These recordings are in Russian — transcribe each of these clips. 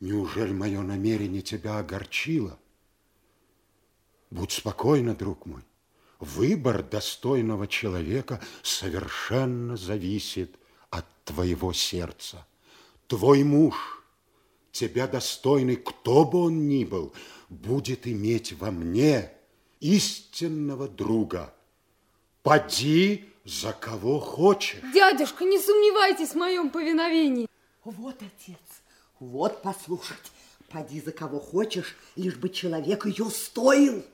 Неужели мое намерение тебя огорчило? Будь спокойна, друг мой. Выбор достойного человека совершенно зависит от твоего сердца. Твой муж, тебя достойный, кто бы он ни был, будет иметь во мне истинного друга. Поди за кого хочешь. Дядюшка, не сомневайтесь в моем повиновении. Вот, отец, вот послушать. Поди за кого хочешь, лишь бы человек ее стоил.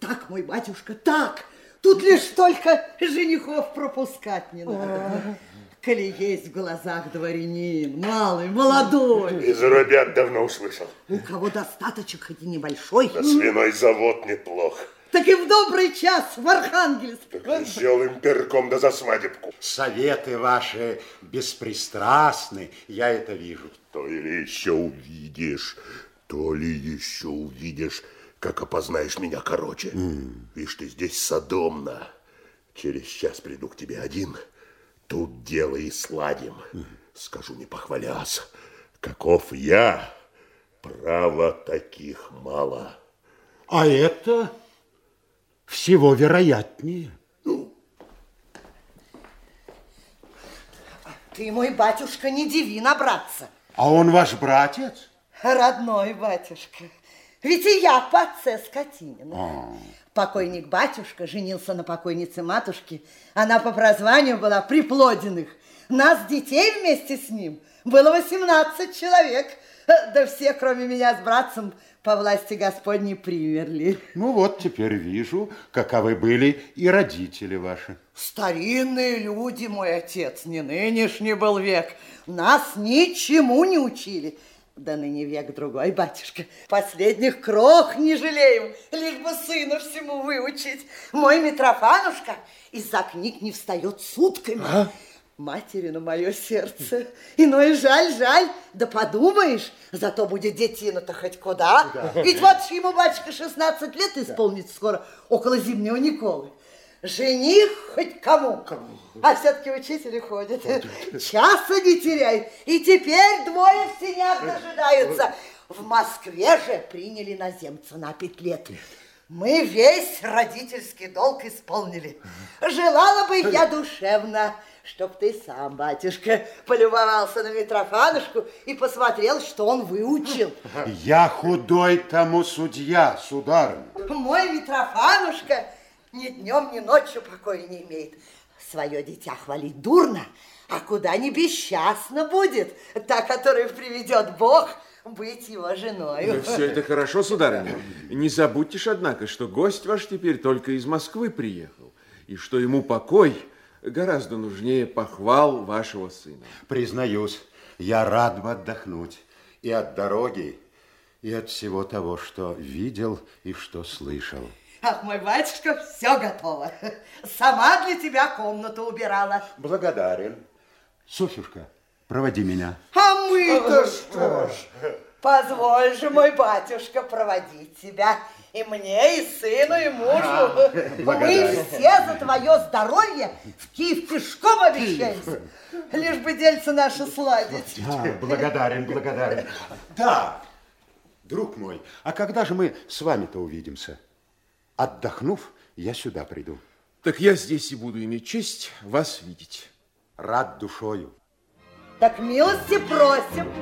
Так, мой батюшка, так. Тут лишь только женихов пропускать не надо. Коли есть в глазах дворянин, малый, молодой. Из ребят давно услышал. У кого достаточек, хоть и небольшой. Да свиной завод неплох. Так и в добрый час в Архангельск. Веселым перком да за свадебку. Советы ваши беспристрастны, я это вижу. То ли еще увидишь, то ли еще увидишь, как опознаешь меня короче. Mm. Видишь, ты здесь садомно. Через час приду к тебе один. Тут дело и сладим. Mm. Скажу, не похвалясь, каков я, право таких мало. А это всего вероятнее. Ну, Ты, мой батюшка, не диви набраться. А он ваш братец? Родной батюшка. Ведь и я по отце скотинина. А. Покойник батюшка женился на покойнице матушки. Она по прозванию была приплодиных. Нас, детей, вместе с ним было 18 человек. Да все, кроме меня с братцем, по власти Господней примерли. Ну вот, теперь вижу, каковы были и родители ваши. Старинные люди, мой отец, не нынешний был век. Нас ничему не учили. Да ныне век другой, батюшка. Последних крох не жалеем, лишь бы сына всему выучить. Мой Митрофанушка из-за книг не встает сутками. А? Матери на мое сердце. Иной жаль, жаль. Да подумаешь, зато будет детина-то хоть куда. Да. Ведь вот ему, батюшка, 16 лет исполнится да. скоро, около зимнего Николы. Жених хоть кому. кому. А все-таки учители ходят. Часа не теряй. И теперь двое в синях дожидаются. В Москве же приняли наземца на пять лет. Мы весь родительский долг исполнили. Желала бы я душевно, чтоб ты сам, батюшка, полюбовался на Митрофанушку и посмотрел, что он выучил. Я худой тому судья, сударыня. Мой Митрофанушка ни днем, ни ночью покоя не имеет. Свое дитя хвалить дурно, а куда не бесчастно будет та, которую приведет Бог быть его женой. Да все это хорошо, сударыня. Не забудьте ж, однако, что гость ваш теперь только из Москвы приехал, и что ему покой гораздо нужнее похвал вашего сына. Признаюсь, я рад бы отдохнуть и от дороги, и от всего того, что видел и что слышал. Ах, мой батюшка, все готово. Сама для тебя комнату убирала. Благодарен. Софьюшка, проводи меня. А мы-то что ж? Позволь же, мой батюшка, проводить тебя. И мне, и сыну, и мужу. А, Мы все за твое здоровье в Киев пешком обещаемся. Лишь бы дельце наше сладить. Да, благодарен, благодарен. Да, друг мой, а когда же мы с вами-то увидимся? Отдохнув, я сюда приду. Так я здесь и буду иметь честь вас видеть. Рад душою. Так милости просим.